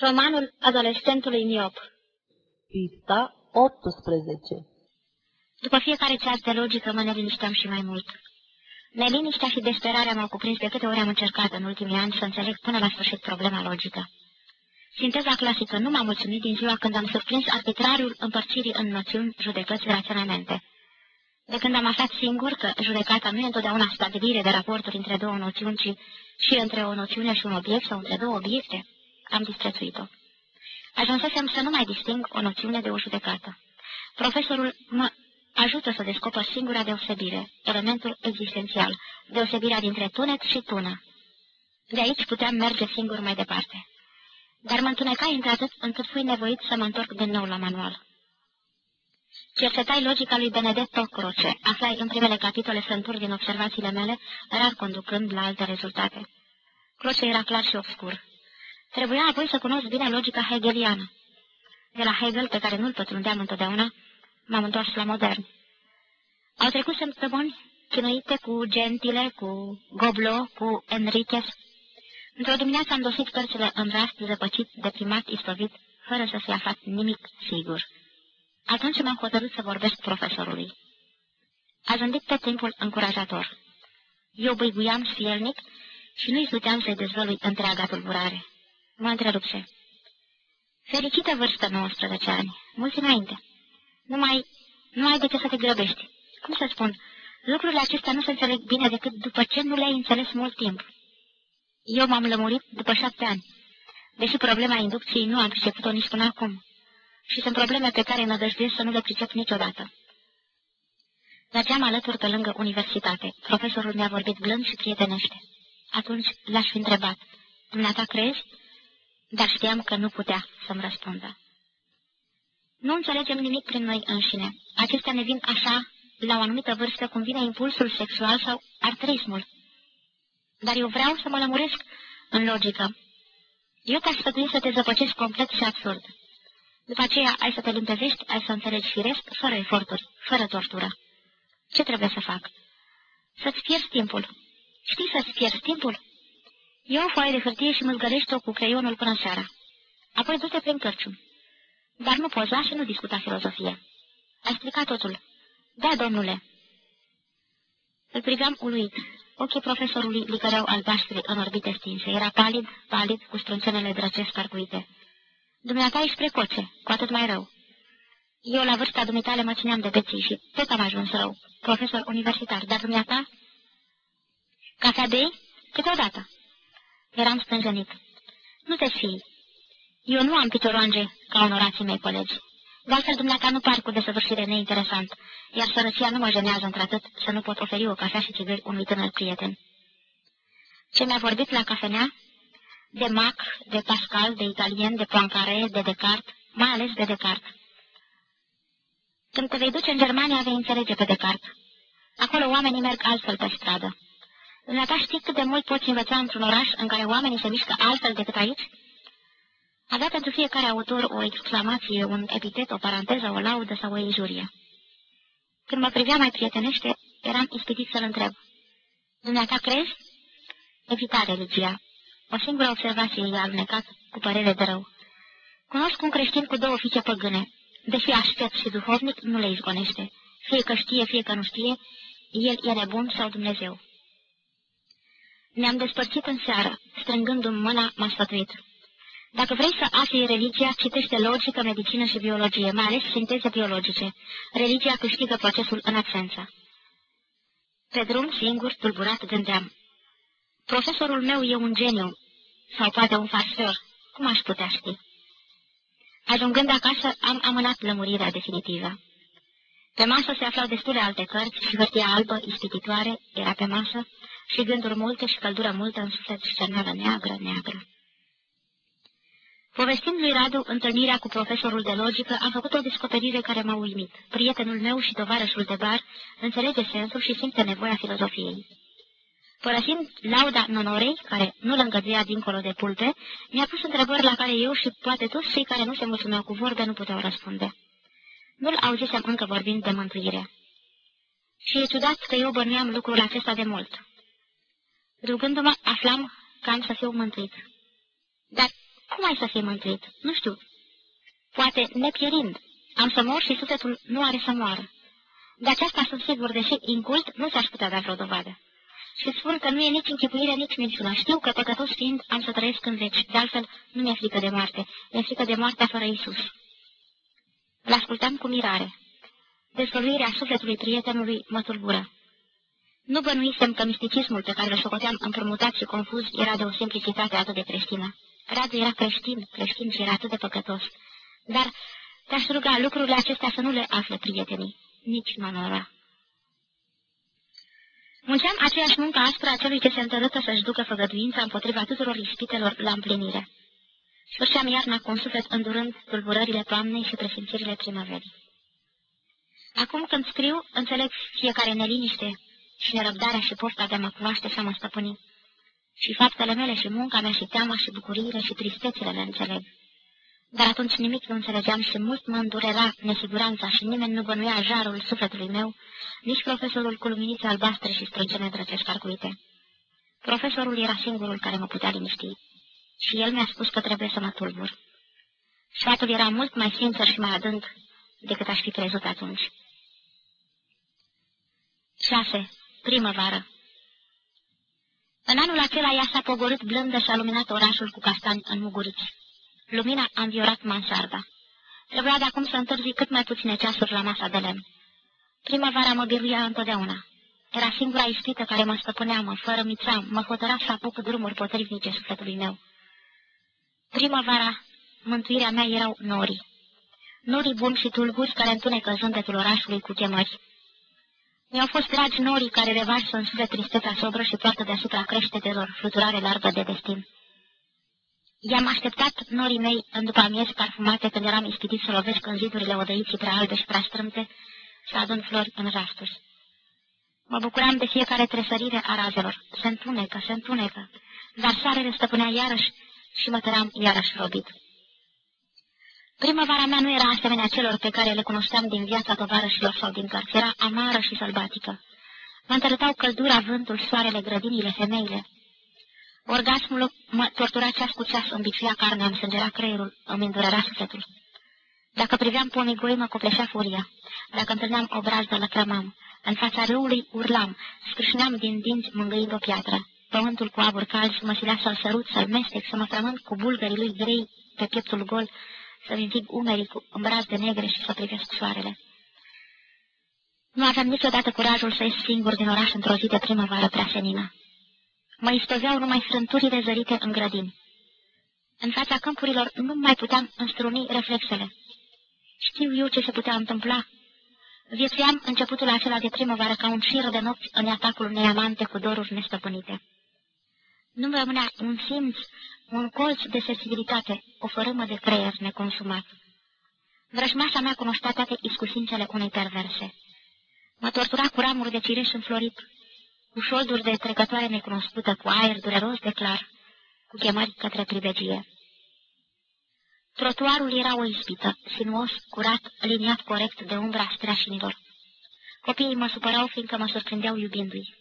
Romanul adolescentului miop Pista 18 După fiecare ceas de logică mă nelinișteam și mai mult. Neliniștea și desperarea m-au cuprins de câte ori am încercat în ultimii ani să înțeleg până la sfârșit problema logică. Sinteza clasică nu m-a mulțumit din ziua când am surprins arbitrariul împărțirii în noțiuni, judecăți, raționamente. De când am aflat singur că judecata nu e întotdeauna stabilire de raporturi între două noțiuni, ci și între o noțiune și un obiect sau între două obiecte, am disprețuit-o. Ajunsesem să nu mai disting o noțiune de o judecată. Profesorul mă ajută să descoper singura deosebire, elementul existențial, deosebirea dintre tunet și tună. De aici puteam merge singur mai departe. Dar mă întunecai într-atât încât fui nevoit să mă întorc din nou la manual. Cercetai logica lui Benedetto Croce, aflai în primele capitole frânturi din observațiile mele, rar conducând la alte rezultate. Croce era clar și obscur. Trebuia apoi să cunosc bine logica hegeliană. De la Hegel, pe care nu-l pătrundeam întotdeauna, m-am întors la modern. Au trecut săptămâni chinuite cu Gentile, cu Goblo, cu Enriquez. Într-o dimineață am dosit cărțile în rast, zăpăcit, deprimat, istovit, fără să fi aflat nimic sigur. Atunci m-am hotărât să vorbesc profesorului. A zâmbit pe timpul încurajator. Eu băiguiam sfielnic și nu-i puteam să-i dezvălui întreaga tulburare. Mă întrerupse. Fericită vârstă 19 ani, mulți înainte. Nu mai, nu ai de ce să te grăbești. Cum să spun, lucrurile acestea nu se înțeleg bine decât după ce nu le-ai înțeles mult timp. Eu m-am lămurit după șapte ani, deși problema inducției nu am priceput-o nici până acum. Și sunt probleme pe care nădăjduiesc să nu le pricep niciodată. Mergeam alături pe lângă universitate. Profesorul mi-a vorbit blând și prietenește. Atunci l-aș fi întrebat, dumneata crezi? Dar știam că nu putea să-mi răspundă. Nu înțelegem nimic prin noi înșine. Acestea ne vin așa, la o anumită vârstă, cum vine impulsul sexual sau artrismul. Dar eu vreau să mă lămuresc în logică. Eu te-aș sfătui să te zăpăcești complet și absurd. După aceea ai să te limpezești, ai să înțelegi firesc, fără eforturi, fără tortură. Ce trebuie să fac? Să-ți pierzi timpul. Știi să-ți pierzi timpul? Ia o foaie de hârtie și mâzgălește-o cu creionul până seara. Apoi du-te prin cărciun. Dar nu poza și nu discuta filozofie. Ai explicat totul. Da, domnule. Îl priveam uluit. Ochii profesorului licăreau albaștri în orbite stinse. Era palid, palid, cu strunțenele drăcești carcuite. Dumneata ești precoce, cu atât mai rău. Eu, la vârsta dumitale, mă țineam de beții și tot am ajuns rău. Profesor universitar, dar dumneata? Cafea bei? Câteodată. Eram stânjenit. Nu te fii. Eu nu am pitoroange ca onorații mei colegi. De altfel, dumneata nu par cu desăvârșire neinteresant, iar sărăcia nu mă jenează într-atât să nu pot oferi o cafea și țigări unui tânăr prieten. Ce mi-a vorbit la cafenea? De Mac, de Pascal, de italien, de Poincaré, de Descartes, mai ales de Descartes. Când te vei duce în Germania, vei înțelege pe Descartes. Acolo oamenii merg altfel pe stradă. Dumneata știți cât de mult poți învăța într-un oraș în care oamenii se mișcă altfel decât aici? Avea pentru fiecare autor o exclamație, un epitet, o paranteză, o laudă sau o injurie. Când mă privea mai prietenește, eram ispitit să-l întreb. Dumneata crezi? Evita religia. O singură observație i-a alunecat cu părere de rău. Cunosc un creștin cu două fiice păgâne. Deși aștept și duhovnic, nu le izgonește. Fie că știe, fie că nu știe, el e nebun sau Dumnezeu. Ne-am despărțit în seară. Strângându-mi mâna, m-a sfătuit. Dacă vrei să afli religia, citește logică, medicină și biologie, mai ales sinteze biologice. Religia câștigă procesul în absență. Pe drum, singur, tulburat, gândeam. Profesorul meu e un geniu, sau poate un farsor, cum aș putea ști? Ajungând acasă, am amânat lămurirea definitivă. Pe masă se aflau destule alte cărți și hârtia albă, ispititoare, era pe masă, și gânduri multe și căldură multă în suflet și cerneală neagră, neagră. Povestind lui Radu întâlnirea cu profesorul de logică, am făcut o descoperire care m-a uimit. Prietenul meu și tovarășul de bar înțelege sensul și simte nevoia filozofiei. Părăsind lauda nonorei, care nu-l îngăduia dincolo de pulte, mi-a pus întrebări la care eu și poate toți cei care nu se mulțumeau cu vorbe nu puteau răspunde. Nu-l auzisem încă vorbind de mântuire. Și e ciudat că eu bănuiam lucrul acesta de mult. Rugându-mă, aflam că am să fiu mântuit. Dar Cum ai să fii mântuit? Nu știu. Poate nepierind. Am să mor și sufletul nu are să moară. De aceasta sunt sigur, deși incult, nu s-aș putea da vreo dovadă. Și spun că nu e nici închipuire, nici minciună. Știu că păcătos fiind am să trăiesc în veci. De altfel, nu mi-e frică de moarte. Mi-e frică de moartea fără Isus. Îl ascultam cu mirare. Dezvăluirea sufletului prietenului mă tulbură. Nu bănuisem că misticismul pe care îl socoteam împrumutat și confuz era de o simplicitate atât de creștină. Radu era creștin, creștin și era atât de păcătos. Dar te-aș ruga lucrurile acestea să nu le afle prietenii, nici Manora. Munceam aceeași muncă aspră a celui ce se întărâtă să-și ducă făgăduința împotriva tuturor ispitelor la împlinire. Sfârșeam iarna cu un suflet îndurând tulburările toamnei și presimțirile primăverii. Acum când scriu, înțeleg fiecare neliniște și nerăbdarea și pofta de a mă cunoaște și a mă stăpâni. Și faptele mele și munca mea și teama și bucuriile și tristețile le înțeleg. Dar atunci nimic nu înțelegeam și mult mă îndurera nesiguranța și nimeni nu bănuia jarul sufletului meu, nici profesorul cu luminițe albastre și sprâncene drăcești arcuite. Profesorul era singurul care mă putea liniști și el mi-a spus că trebuie să mă tulbur. Sfatul era mult mai sincer și mai adânc decât aș fi crezut atunci. 6. Primăvară În anul acela ea s-a pogorât blândă și a luminat orașul cu castani înmuguriți. Lumina a înviorat mansarda. Trebuia de acum să întârzi cât mai puține ceasuri la masa de lemn. Primăvara mă biruia întotdeauna. Era singura ispită care mă stăpânea, mă fără mițeam, mă hotăra să apuc drumuri potrivnice sufletului meu. Primăvara, mântuirea mea erau norii. Norii buni și tulburi care întunecă zândetul orașului cu chemări. Mi-au fost dragi norii care revarsă în suflet tristețea sobră și poartă deasupra creștetelor fluturare largă de destin. I-am așteptat norii mei în după amiezi parfumate când eram ispitit să lovesc în zidurile odăiții prea albe și prea strâmte, să adun flori în rasturi. Mă bucuram de fiecare tresărire a razelor. Se întunecă, se întunecă, dar soarele stăpânea iarăși și mă tăream iarăși robit. Primăvara mea nu era asemenea celor pe care le cunoșteam din viața tovarășilor sau din cărți. Era amară și sălbatică. Mă întărătau căldura, vântul, soarele, grădinile, femeile. Orgasmul mă tortura ceas cu ceas, îmi biciuia carnea, îmi sângera creierul, îmi îndurera sufletul. Dacă priveam pomii goi, mă copleșea furia. Dacă întâlneam o brazdă, lăcrămam. În fața râului urlam, scrâșneam din dinți mângâind o piatră. Pământul cu abur calzi mă silea să-l sărut, să-l mestec, să mă frământ cu bulgării lui grei pe pieptul gol, să-mi învig umerii cu de negre și să privesc soarele. Nu aveam niciodată curajul să ies singur din oraș într-o zi de primăvară prea senină. Mă istoveau numai frânturile zărite în grădini. În fața câmpurilor nu mai puteam înstruni reflexele. Știu eu ce se putea întâmpla. Viețuiam începutul acela de primăvară ca un șir de nopți în atacul unei amante cu doruri nestăpânite. Nu rămânea un simț, un colț de sensibilitate, o fărâmă de creier neconsumat. Vrăjmașa mea cunoștea toate iscusințele unei perverse. Mă tortura cu ramuri de cireș înflorit, cu șolduri de trecătoare necunoscută, cu aer dureros de clar, cu chemări către pribegie. Trotuarul era o ispită, sinuos, curat, liniat corect de umbra streașinilor. Copiii mă supărau fiindcă mă surprindeau iubindu-i.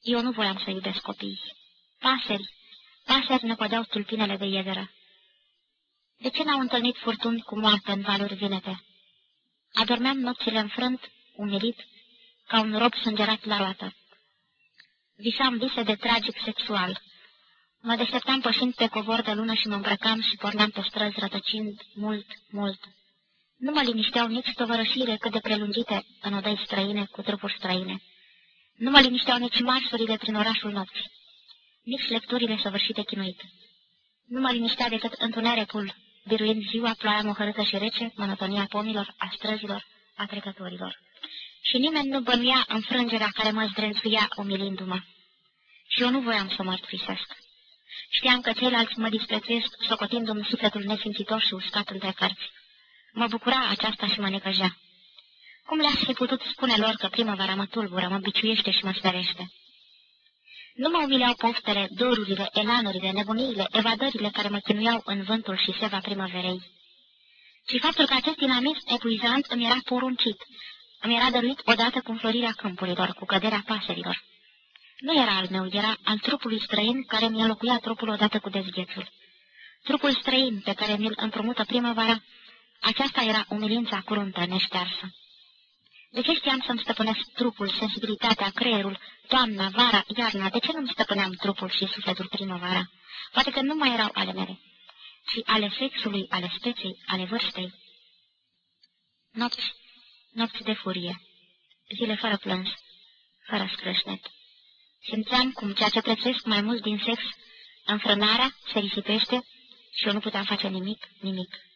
Eu nu voiam să iubesc copiii. Paseri, paseri ne pădeau tulpinele de iederă. De ce n-au întâlnit furtuni cu moarte în valuri vinete? Adormeam nopțile înfrânt, umilit, ca un rob sângerat la roată. Visam vise de tragic sexual. Mă deșteptam pășind pe covor de lună și mă îmbrăcam și porneam pe străzi rătăcind mult, mult. Nu mă linișteau nici tovărășire cât de prelungite în odăi străine cu trupuri străine. Nu mă linișteau nici marșurile prin orașul nopții, nici lecturile săvârșite chinuit. Nu mă liniștea decât întunericul, biruind ziua, ploaia mohărâtă și rece, monotonia pomilor, a străzilor, a trecătorilor și nimeni nu bănuia înfrângerea care mă zdrențuia umilindu-mă. Și eu nu voiam să mărturisesc. Știam că ceilalți mă disprețuiesc, socotindu-mi sufletul nesimțitor și uscat între cărți. Mă bucura aceasta și mă necăjea. Cum le-aș fi putut spune lor că primăvara mă tulbură, mă biciuiește și mă sperește? Nu mă umileau poftele, dorurile, elanurile, nebuniile, evadările care mă chinuiau în vântul și seva primăverei, ci faptul că acest dinamism epuizant îmi era poruncit, îmi era dăruit odată cu înflorirea câmpurilor, cu căderea paserilor. Nu era al meu, era al trupului străin care mi-a locuit trupul odată cu dezghețul. Trupul străin pe care mi-l împrumută primăvara, aceasta era umilința curuntă neștearsă. De ce știam să-mi stăpânesc trupul, sensibilitatea, creierul, toamna, vara, iarna? De ce nu-mi stăpâneam trupul și sufletul primăvara? Poate că nu mai erau ale mele, ci ale sexului, ale speței, ale vârstei. Nopți, nopți de furie, zile fără plâns, fără scrâșnet. Simțeam cum ceea ce prețuiesc mai mult din sex, înfrânarea, se risipește și eu nu puteam face nimic, nimic.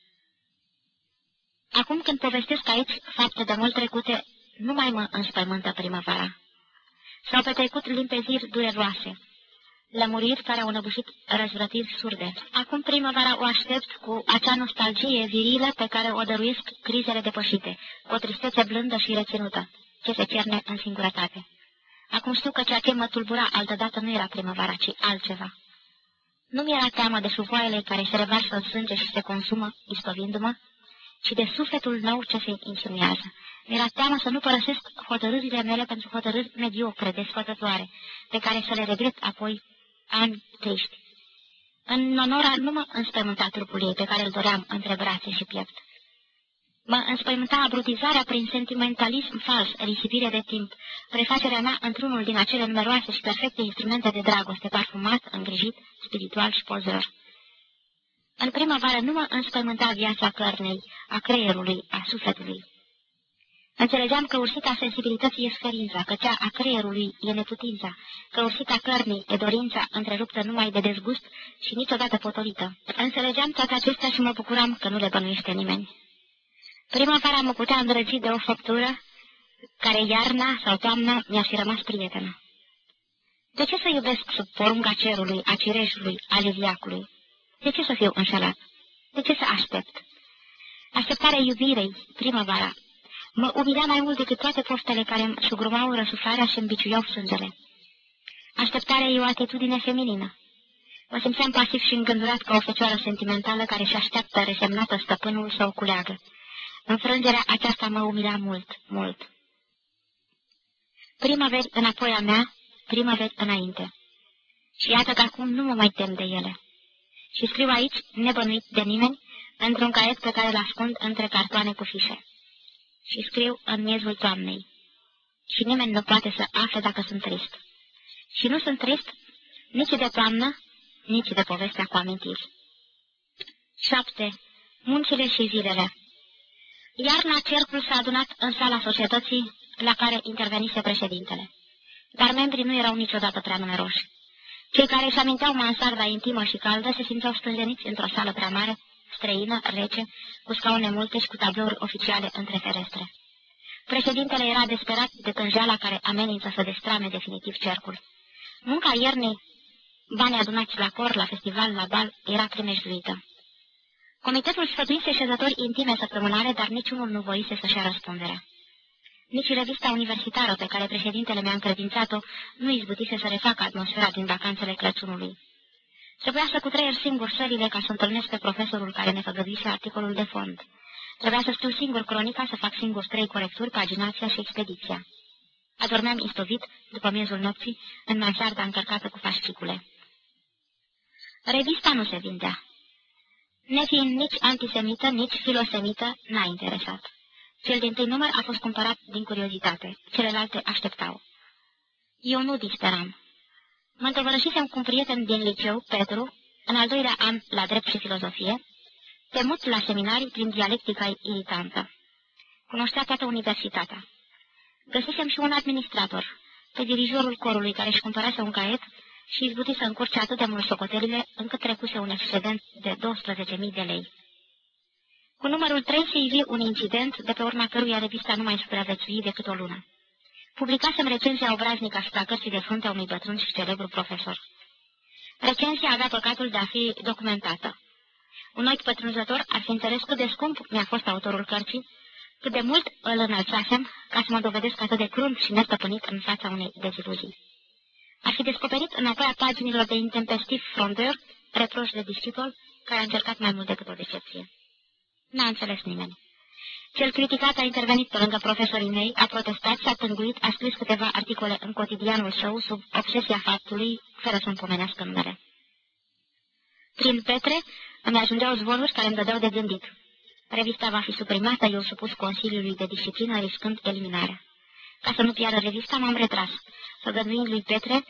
Acum când povestesc aici fapte de mult trecute, nu mai mă înspăimântă primăvara. S-au petrecut limpeziri dureroase, lămuriri care au năbușit răzvrătiri surde. Acum primăvara o aștept cu acea nostalgie virilă pe care o dăruiesc crizele depășite, cu o tristețe blândă și reținută, ce se cierne în singurătate. Acum știu că ceea ce mă tulbura altădată nu era primăvara, ci altceva. Nu mi-era teamă de șuvoaiele care se revarsă în sânge și se consumă, istovindu-mă, ci de sufletul nou ce se insinuează. Mi-era teamă să nu părăsesc hotărârile mele pentru hotărâri mediocre, desfătătoare, pe care să le regret apoi ani triști. În onora nu mă înspăimânta trupul ei pe care îl doream între brațe și piept. Mă înspăimânta abrutizarea prin sentimentalism fals, risipire de timp, prefacerea mea într-unul din acele numeroase și perfecte instrumente de dragoste, parfumat, îngrijit, spiritual și pozor. În primăvară nu mă înspăimânta viața cărnei, a creierului, a sufletului. Înțelegeam că ursita sensibilității e sferința, că cea a creierului e neputința, că ursita cărnii e dorința întreruptă numai de dezgust și niciodată potolită. Înțelegeam toate acestea și mă bucuram că nu le bănuiește nimeni. Primăvara mă putea îndrăgi de o făptură care iarna sau toamna mi-a fi rămas prietenă. De ce să iubesc sub porunca cerului, a cireșului, a liviacului? De ce să fiu înșelat? De ce să aștept? Așteptarea iubirei, primăvara, mă umilea mai mult decât toate poftele care îmi sugrumau răsuflarea și îmi biciuiau sângele. Așteptarea e o atitudine feminină. Mă simțeam pasiv și îngândurat ca o fecioară sentimentală care și așteaptă resemnată stăpânul să o culeagă. Înfrângerea aceasta mă umila mult, mult. Primăveri înapoi a mea, primăveri înainte. Și iată că acum nu mă mai tem de ele. Și scriu aici, nebănuit de nimeni, într-un caiet pe care îl ascund între cartoane cu fișe. Și scriu în miezul toamnei. Și nimeni nu poate să afle dacă sunt trist. Și nu sunt trist nici de toamnă, nici de povestea cu amintiri. 7. Muncile și zilele Iarna cercul s-a adunat în sala societății la care intervenise președintele. Dar membrii nu erau niciodată prea numeroși. Cei care își aminteau mansarda intimă și caldă se simțeau stânjeniți într-o sală prea mare, străină, rece, cu scaune multe și cu tablouri oficiale între ferestre. Președintele era desperat de tânjeala care amenință să destrame definitiv cercul. Munca iernii, banii adunați la cor, la festival, la bal, era primejduită. Comitetul sfătuise șezători intime săptămânare, dar niciunul nu voise să-și ia răspunderea. Nici revista universitară pe care președintele mi-a încredințat-o nu izbutise să refacă atmosfera din vacanțele Crăciunului. Trebuia să cutreier singur sările ca să întâlnesc pe profesorul care ne făgăduise articolul de fond. Trebuia să scriu singur cronica, să fac singur trei corecturi, paginația și expediția. Adormeam istovit, după miezul nopții, în mansarda încărcată cu fascicule. Revista nu se vindea. Nefiind nici antisemită, nici filosemită, n-a interesat. Cel din tâi număr a fost cumpărat din curiozitate, celelalte așteptau. Eu nu disperam. Mă întăvărășisem cu un prieten din liceu, Petru, în al doilea an la drept și filozofie, temut la seminarii prin dialectica iritantă. Cunoștea toată universitatea. Găsisem și un administrator, pe dirijorul corului care își cumpărase un caiet și izbuti să încurce atât de mult socotelile, încât trecuse un excedent de 12.000 de lei. Cu numărul 3 se ivi un incident, de pe urma căruia revista nu mai supraviețui decât o lună. Publicasem recenzia obraznică asupra cărții de frunte a unui bătrân și celebru profesor. Recenzia avea păcatul de a fi documentată. Un ochi pătrunzător ar fi înțeles cât de scump mi-a fost autorul cărții, cât de mult îl înălțasem ca să mă dovedesc atât de crunt și nestăpânit în fața unei deziluzii. Ar fi descoperit înapoi a paginilor de intempestiv frondeur reproș de discipol care a încercat mai mult decât o decepție. N-a înțeles nimeni. Cel criticat a intervenit pe lângă profesorii mei, a protestat, s-a tânguit, a scris câteva articole în cotidianul său sub obsesia faptului, fără să-mi pomenească numele. Prin Petre Îmi ajungeau zvonuri care îmi dădeau de gândit. Revista va fi suprimată, eu supus Consiliului de Disciplină, riscând eliminarea. Ca să nu piară revista, m-am retras, făgăduind lui Petre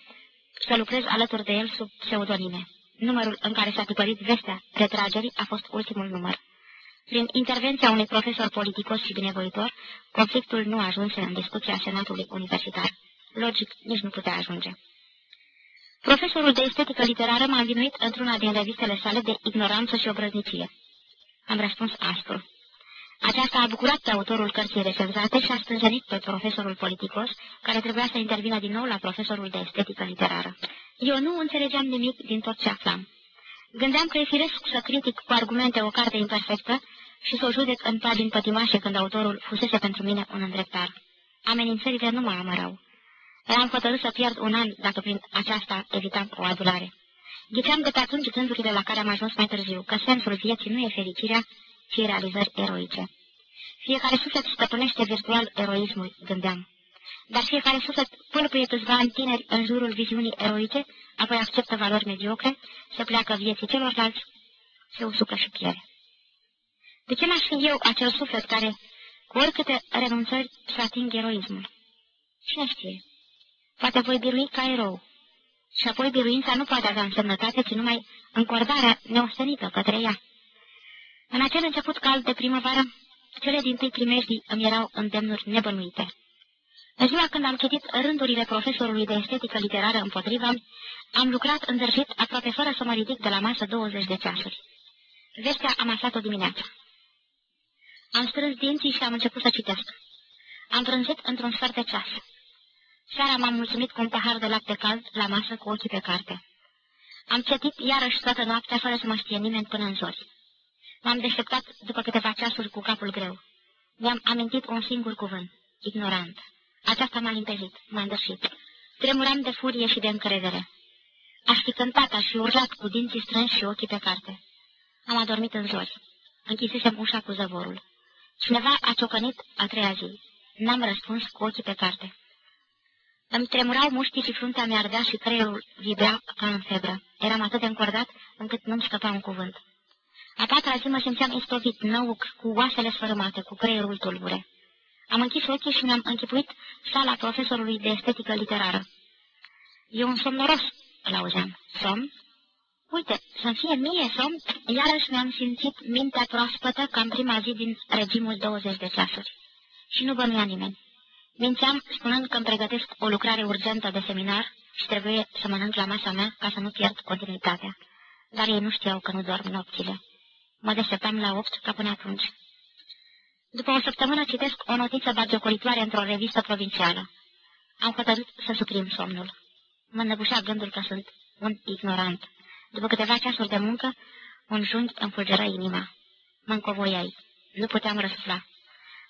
să lucrez alături de el sub pseudonime. Numărul în care s-a tipărit vestea retragerii a fost ultimul număr. Prin intervenția unui profesor politicos și binevoitor, conflictul nu ajunse în discuția Senatului Universitar. Logic, nici nu putea ajunge. Profesorul de estetică literară m-a învinuit într-una din revistele sale de ignoranță și obrăznicie. Am răspuns aspru. Aceasta a bucurat pe autorul cărții recenzate și a stânjenit pe profesorul politicos, care trebuia să intervină din nou la profesorul de estetică literară. Eu nu înțelegeam nimic din tot ce aflam. Gândeam că e firesc să critic cu argumente o carte imperfectă și să o judec în pagini pătimașe când autorul fusese pentru mine un îndreptar. Amenințările nu mă amărau. Eram hotărât să pierd un an dacă prin aceasta evitam o adulare. Ghiceam de pe atunci gândurile la care am ajuns mai târziu, că sensul vieții nu e fericirea, ci realizări eroice. Fiecare suflet stăpânește virtual eroismul, gândeam. Dar fiecare suflet pâlpâie câțiva ani tineri în jurul viziunii eroice, apoi acceptă valori mediocre, se pleacă vieții celorlalți, se usucă și pierde. De ce n-aș fi eu acel suflet care, cu oricâte renunțări, să ating eroismul? Cine știe? Poate voi birui ca erou. Și apoi biruința nu poate avea însemnătate, ci numai încordarea neostenită către ea. În acel început cald de primăvară, cele din tâi primejdii îmi erau îndemnuri nebănuite. În ziua când am citit rândurile profesorului de estetică literară împotriva, am lucrat îndrăjit aproape fără să mă ridic de la masă 20 de ceasuri. Vestea am aflat-o dimineața. Am strâns dinții și am început să citesc. Am prânzit într-un sfert de ceas. Seara m-am mulțumit cu un pahar de lapte cald la masă cu ochii pe carte. Am citit iarăși toată noaptea fără să mă știe nimeni până în zori. M-am deșteptat după câteva ceasuri cu capul greu. Mi-am amintit un singur cuvânt, ignorant. Aceasta m-a limpezit, m-a îndășit. Tremuram de furie și de încredere. Aș fi cântat, aș fi urlat cu dinții strânși și ochii pe carte. Am adormit în zori. Închisesem ușa cu zăvorul. Cineva a ciocănit a treia zi. N-am răspuns cu ochii pe carte. Îmi tremurau mușchii și fruntea mi ardea și creierul vibra ca în febră. Eram atât de încordat încât nu-mi scăpa un cuvânt. A patra zi mă simțeam istovit, năuc, cu oasele sfărâmate, cu creierul tulbure. Am închis ochii și mi-am închipuit sala profesorului de estetică literară. E un somnoros, îl auzeam. Somn? Uite, să fie mie somn, iarăși mi-am simțit mintea proaspătă ca în prima zi din regimul 20 de ceasuri. Și nu bănuia nimeni. Mințeam spunând că îmi pregătesc o lucrare urgentă de seminar și trebuie să mănânc la masa mea ca să nu pierd continuitatea. Dar ei nu știau că nu dorm nopțile. Mă deșteptam la opt ca până atunci. După o săptămână citesc o notiță bagiocoritoare într-o revistă provincială. Am hotărât să suprim somnul. Mă înnăbușea gândul că sunt un ignorant. După câteva ceasuri de muncă, un junghi îmi fulgeră inima. Mă încovoiai. Nu puteam răsufla.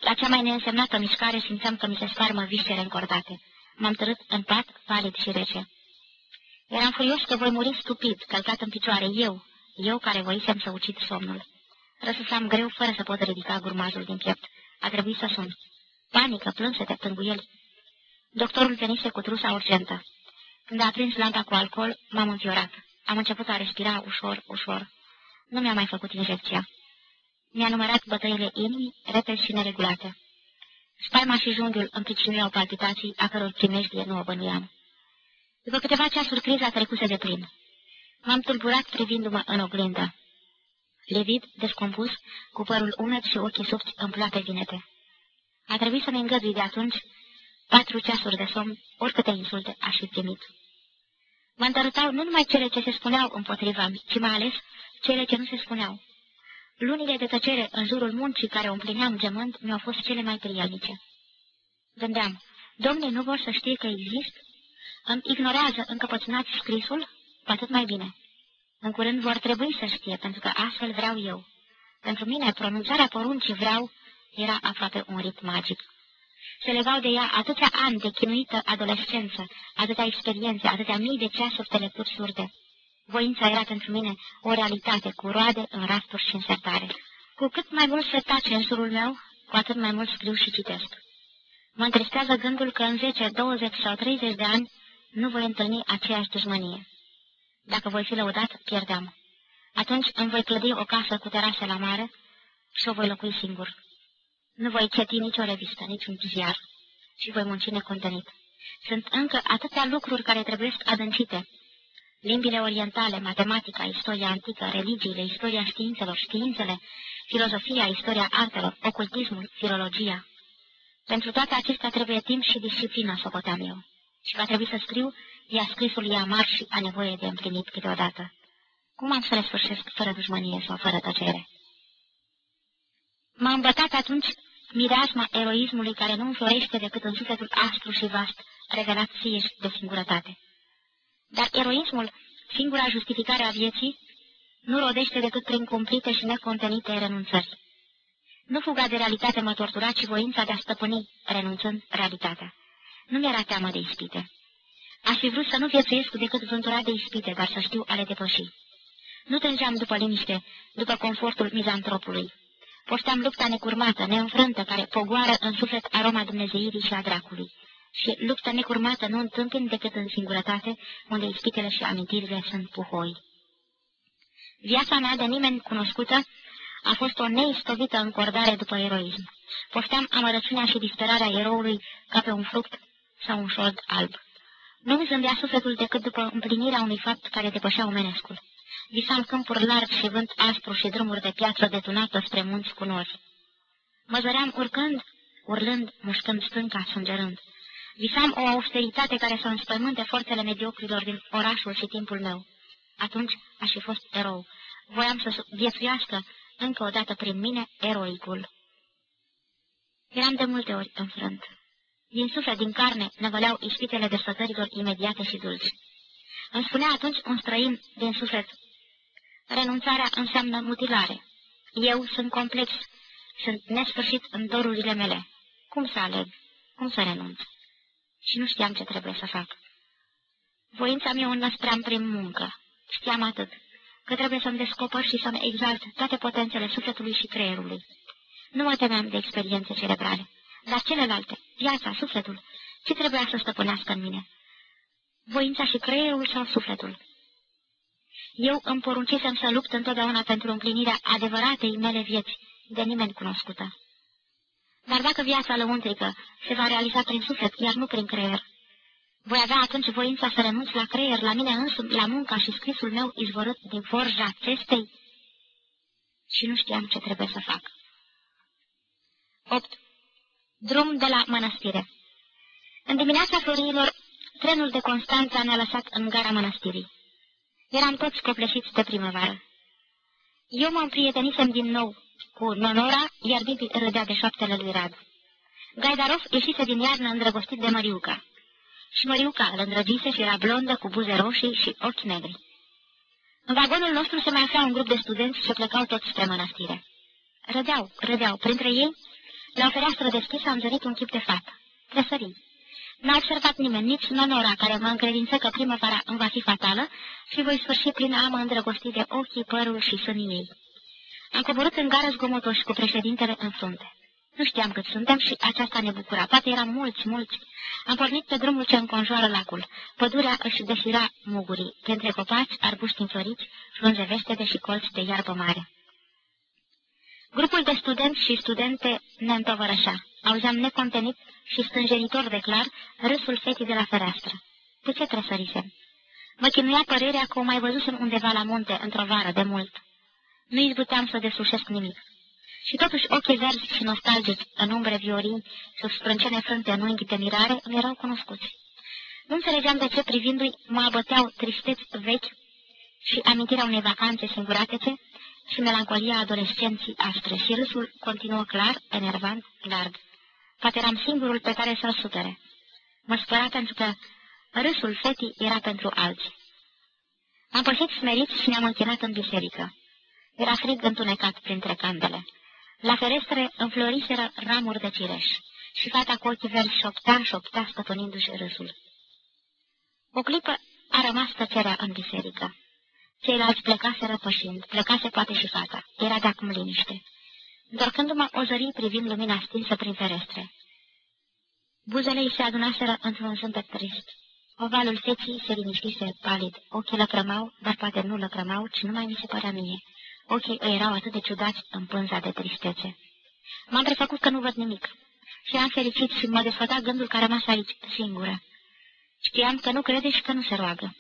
La cea mai neînsemnată mișcare simțeam că mi se sparmă viscere încordate. M-am târât în pat, palid și rece. Eram furios că voi muri stupid, călcat în picioare, eu, eu care voisem să ucid somnul. Răsuflam greu, fără să pot ridica gurmajul din piept. A trebuit să sun. Panică, plânsete, tânguieli. Doctorul venise cu trusa urgentă. Când a aprins lampa cu alcool, m-am înfiorat. Am început a respira ușor, ușor. Nu mi-a mai făcut injecția. Mi-a numărat bătăile inimii, repezi și neregulate. Spaima și junghiul îmi pricinuiau palpitații, a căror primejdie nu o bănuiam. După câteva ceasuri, criza trecuse de plin. M-am tulburat privindu-mă în oglindă. Livid, descompus, cu părul umed și ochii subți împlate vinete. A trebuit să-mi îngădui de atunci patru ceasuri de somn, oricâte insulte aș fi primit. Mă întărătau nu numai cele ce se spuneau împotriva mi, ci mai ales cele ce nu se spuneau. Lunile de tăcere în jurul muncii care o împlineam gemând mi-au fost cele mai prielnice. Gândeam, domnii nu vor să știe că exist? Îmi ignorează încăpățânați scrisul? Cu atât mai bine. În curând vor trebui să știe, pentru că astfel vreau eu. Pentru mine, pronunțarea poruncii vreau era aproape un rit magic. Se legau de ea atâția ani de chinuită adolescență, atâtea experiențe, atâtea mii de ceasuri de lecturi surde. Voința era pentru mine o realitate cu roade în rasturi și în sertare. Cu cât mai mult se tace în surul meu, cu atât mai mult scriu și citesc. Mă întristează gândul că în 10, 20 sau 30 de ani nu voi întâlni aceeași dușmănie. Dacă voi fi lăudat, pierdeam. Atunci îmi voi clădi o casă cu terase la mare și o voi locui singur. Nu voi ceti nicio revistă, niciun ziar și voi munci necontenit. Sunt încă atâtea lucruri care trebuie adâncite. Limbile orientale, matematica, istoria antică, religiile, istoria științelor, științele, filozofia, istoria artelor, ocultismul, filologia. Pentru toate acestea trebuie timp și disciplină, socoteam eu. Și va trebui să scriu, iar scrisul e amar și a nevoie de împlinit câteodată. Cum am să le sfârșesc fără dușmănie sau fără tăcere? M-a îmbătat atunci mireasma eroismului care nu înflorește decât în sufletul astru și vast, revelat ție de singurătate. Dar eroismul, singura justificare a vieții, nu rodește decât prin cumplite și necontenite renunțări. Nu fuga de realitate mă tortura, ci voința de a stăpâni, renunțând realitatea. Nu mi-era teamă de ispite. Aș fi vrut să nu viețuiesc decât vântura de ispite, dar să știu ale depăși. Nu tângeam după liniște, după confortul mizantropului. Poșteam lupta necurmată, neînfrântă, care pogoară în suflet aroma Dumnezeirii și a dracului. Și lupta necurmată nu întâmpin decât în singurătate, unde ispitele și amintirile sunt puhoi. Viața mea de nimeni cunoscută a fost o neistovită încordare după eroism. Pofteam amărăciunea și disperarea eroului ca pe un fruct sau un șold alb. Nu-mi zâmbea sufletul decât după împlinirea unui fapt care depășea omenescul. Visam câmpuri largi și vânt aspru și drumuri de piatră detunată spre munți cu nori. Mă zăream urcând, urlând, mușcând stânca, sângerând. Visam o austeritate care să înspământe forțele mediocrilor din orașul și timpul meu. Atunci aș fi fost erou. Voiam să viețuiască încă o dată prin mine eroicul. Eram de multe ori înfrânt. Din suflet, din carne, năvăleau ispitele desfătărilor imediate și dulci. Îmi spunea atunci un străin din suflet, renunțarea înseamnă mutilare. Eu sunt complex, sunt nesfârșit în dorurile mele. Cum să aleg? Cum să renunț? Și nu știam ce trebuie să fac. Voința mea o năspream prin muncă. Știam atât, că trebuie să-mi descoper și să-mi exalt toate potențele sufletului și creierului. Nu mă temeam de experiențe cerebrale, dar celelalte, viața, sufletul, ce trebuia să stăpânească în mine? Voința și creierul sau sufletul? Eu îmi poruncisem să lupt întotdeauna pentru împlinirea adevăratei mele vieți, de nimeni cunoscută. Dar dacă viața lăuntrică se va realiza prin suflet, iar nu prin creier, voi avea atunci voința să renunț la creier, la mine însumi, la munca și scrisul meu izvorât din forja cestei? Și nu știam ce trebuie să fac. 8. Drum de la mănăstire În dimineața florilor, trenul de Constanța ne-a lăsat în gara mănăstirii. Eram toți copleșiți de primăvară. Eu mă împrietenisem din nou cu Nonora, iar Bibi râdea de șoaptele lui Rad. Gaidarov ieșise din iarnă îndrăgostit de Măriuca. Și Măriuca îl îndrăgise și era blondă, cu buze roșii și ochi negri. În vagonul nostru se mai afla un grup de studenți ce plecau toți spre mănăstire. Râdeau, râdeau. Printre ei, la o fereastră deschisă am zărit un chip de fată. Tresării. N-a observat nimeni, nici Nonora, care mă încredință că primăvara îmi va fi fatală și voi sfârși prin a mă îndrăgosti de ochii, părul și sânii ei. Am coborât în gară zgomotoși cu președintele în frunte. Nu știam cât suntem și aceasta ne bucura. Poate eram mulți, mulți. Am pornit pe drumul ce înconjoară lacul. Pădurea își deșira mugurii. Printre copaci, arbuști înfloriți, frunze veștede și colți de iarbă mare. Grupul de studenți și studente ne întovărășea. Auzeam necontenit și stânjenitor de clar râsul fetii de la fereastră. De ce trăsărisem? Mă chinuia părerea că o mai văzusem undeva la munte, într-o vară, de mult. Nu izbuteam să deslușesc nimic. Și totuși ochii verzi și nostalgici, în umbre viorii, sub sprâncene frânte în unghi de mirare, îmi erau cunoscuți. Nu înțelegeam de ce, privindu-i, mă abăteau tristeți vechi și amintirea unei vacanțe singuratețe și melancolia adolescenții aspre și râsul continuă clar, enervant, larg. Poate eram singurul pe care să-l supere. Mă spăra pentru că râsul fetii era pentru alții. Am pășit smerit și ne-am închinat în biserică. Era frig întunecat printre candele. La ferestre înfloriseră ramuri de cireș și fata cu ochii verzi șoptea, șoptea, stăpânindu-și râsul. O clipă a rămas tăcerea în biserică. Ceilalți plecase răpășind, plecase poate și fata. Era de acum liniște. Întorcându-mă, o zări privind lumina stinsă prin ferestre. Buzele îi se adunaseră într-un zâmbet trist. Ovalul feții se liniștise palid. Ochii lăcrămau, dar poate nu lăcrămau, ci nu mai mi se părea mie. Ochii îi erau atât de ciudați în pânza de tristețe. M-am prefăcut că nu văd nimic. Și am fericit și mă desfăta gândul că a rămas aici, singură. Știam că nu crede și că nu se roagă.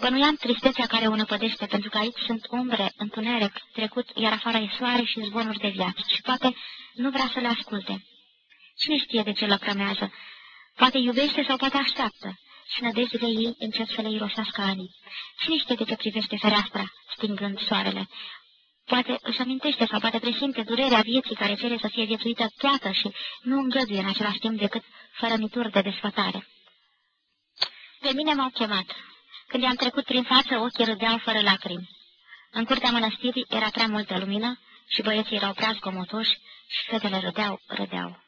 Bănuiam tristețea care o năpădește, pentru că aici sunt umbre, întuneric, trecut, iar afară e soare și zvonuri de viață și poate nu vrea să le asculte. Cine știe de ce lăcrămează? Poate iubește sau poate așteaptă și nădejdele ei încep să le irosească anii. Cine știe de ce privește fereastra, stingând soarele? Poate își amintește sau poate presimte durerea vieții care cere să fie viețuită toată și nu îngăduie în același timp decât fărămituri de desfătare. Pe mine m-au chemat. Când i-am trecut prin față, ochii râdeau fără lacrimi. În curtea mănăstirii era prea multă lumină și băieții erau prea zgomotoși și fetele râdeau, râdeau.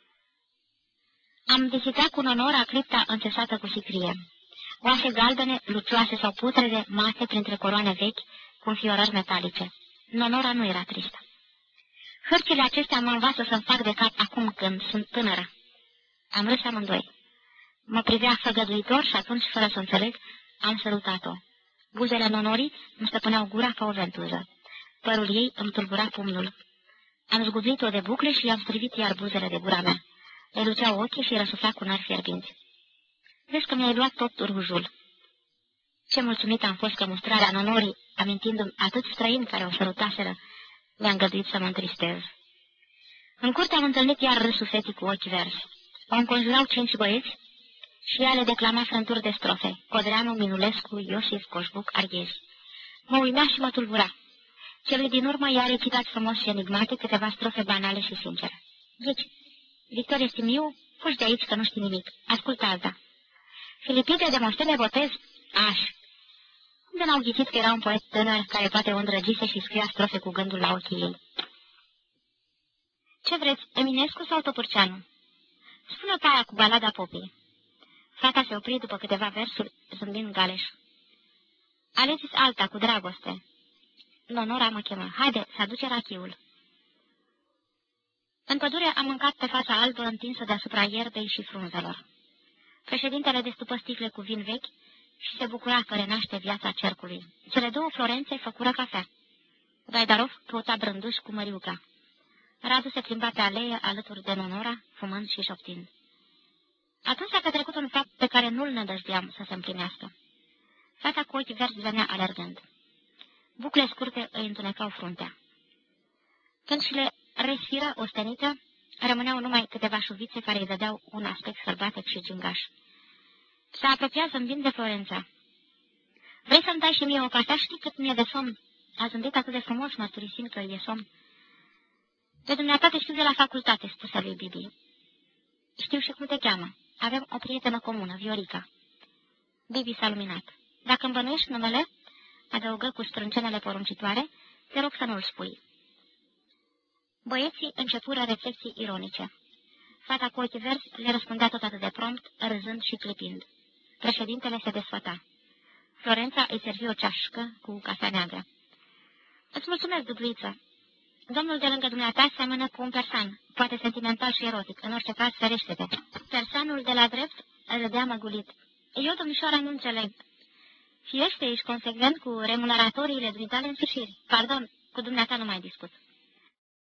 Am vizitat cu nonora cripta înțesată cu sicrie. Oase galbene, lucioase sau putrede, mase printre coroane vechi, cu înfiorări metalice. Nonora nu era tristă. Hărțile acestea mă învață să-mi fac de cap acum când sunt tânără. Am râs amândoi. Mă privea făgăduitor și atunci, fără să înțeleg, am sărutat-o. Buzele nonorii îmi stăpâneau gura ca o ventuză. Părul ei îmi tulbura pumnul. Am zguduit-o de bucle și i-am strivit iar buzele de gura mea. Le luceau ochii și răsufla cu nari fierbinți. Vezi că mi-ai luat tot rujul. Ce mulțumit am fost că mustrarea nonorii, amintindu-mi atât străini care o sărutaseră, mi-a îngăduit să mă întristez. În curte am întâlnit iar râsul fetii cu ochi verzi. O înconjurau cinci băieți și ea le declama frânturi de strofe, Codreanu, Minulescu, Iosif, Coșbuc, Arghezi. Mă uimea și mă tulbura. Celui din urmă i-a recitat frumos și enigmatic câteva strofe banale și sincere. Zici, Victorie Simiu, fugi de aici că nu știi nimic. Ascultă alta. Filipide de moștele botez? Aș. Unde n-au ghicit că era un poet tânăr care poate o îndrăgise și scria strofe cu gândul la ochii ei? Ce vreți, Eminescu sau Topârceanu? Spune pe aia cu balada popii. Fata se opri după câteva versuri, zâmbind galeș. Alegeți alta cu dragoste. Nonora mă chemă. Haide, să aduce rachiul. În pădure am mâncat pe fața albă întinsă deasupra ierbei și frunzelor. Președintele destupă sticle cu vin vechi și se bucura că renaște viața cercului. Cele două Florențe făcură cafea. Gaidarov căuta brânduși cu măriuca. Radu se plimba pe alee alături de Nonora, fumând și șoptind. Atunci a petrecut un fapt pe care nu-l nădăjdeam să se împlinească. Fata cu ochi verzi venea alergând. Bucle scurte îi întunecau fruntea. Când și le respiră ostenită, rămâneau numai câteva șuvițe care îi dădeau un aspect sălbatic și gingaș. S-a apropiat zâmbind de Florența. Vrei să-mi dai și mie o cafea? Știi cât mi-e de somn? A zâmbit atât de frumos, mărturisind că e somn. De dumneata te știu de la facultate, spuse lui Bibi. Știu și cum te cheamă. Avem o prietenă comună, Viorica. Bibi s-a luminat. Dacă îmi bănuiești numele, adăugă cu strâncenele poruncitoare, te rog să nu-l spui. Băieții începură reflexii ironice. Fata cu ochi verzi le răspundea tot atât de prompt, râzând și clipind. Președintele se desfăta. Florența îi servi o ceașcă cu cafea neagră. Îți mulțumesc, duduiță. Domnul de lângă dumneata seamănă cu un persan, poate sentimental și erotic, în orice caz ferește-te. Persanul de la drept râdea măgulit. Eu, domnișoara, nu înțeleg. Fiește, ești consecvent cu remuneratoriile dumitale în sfârșit. Pardon, cu dumneata nu mai discut.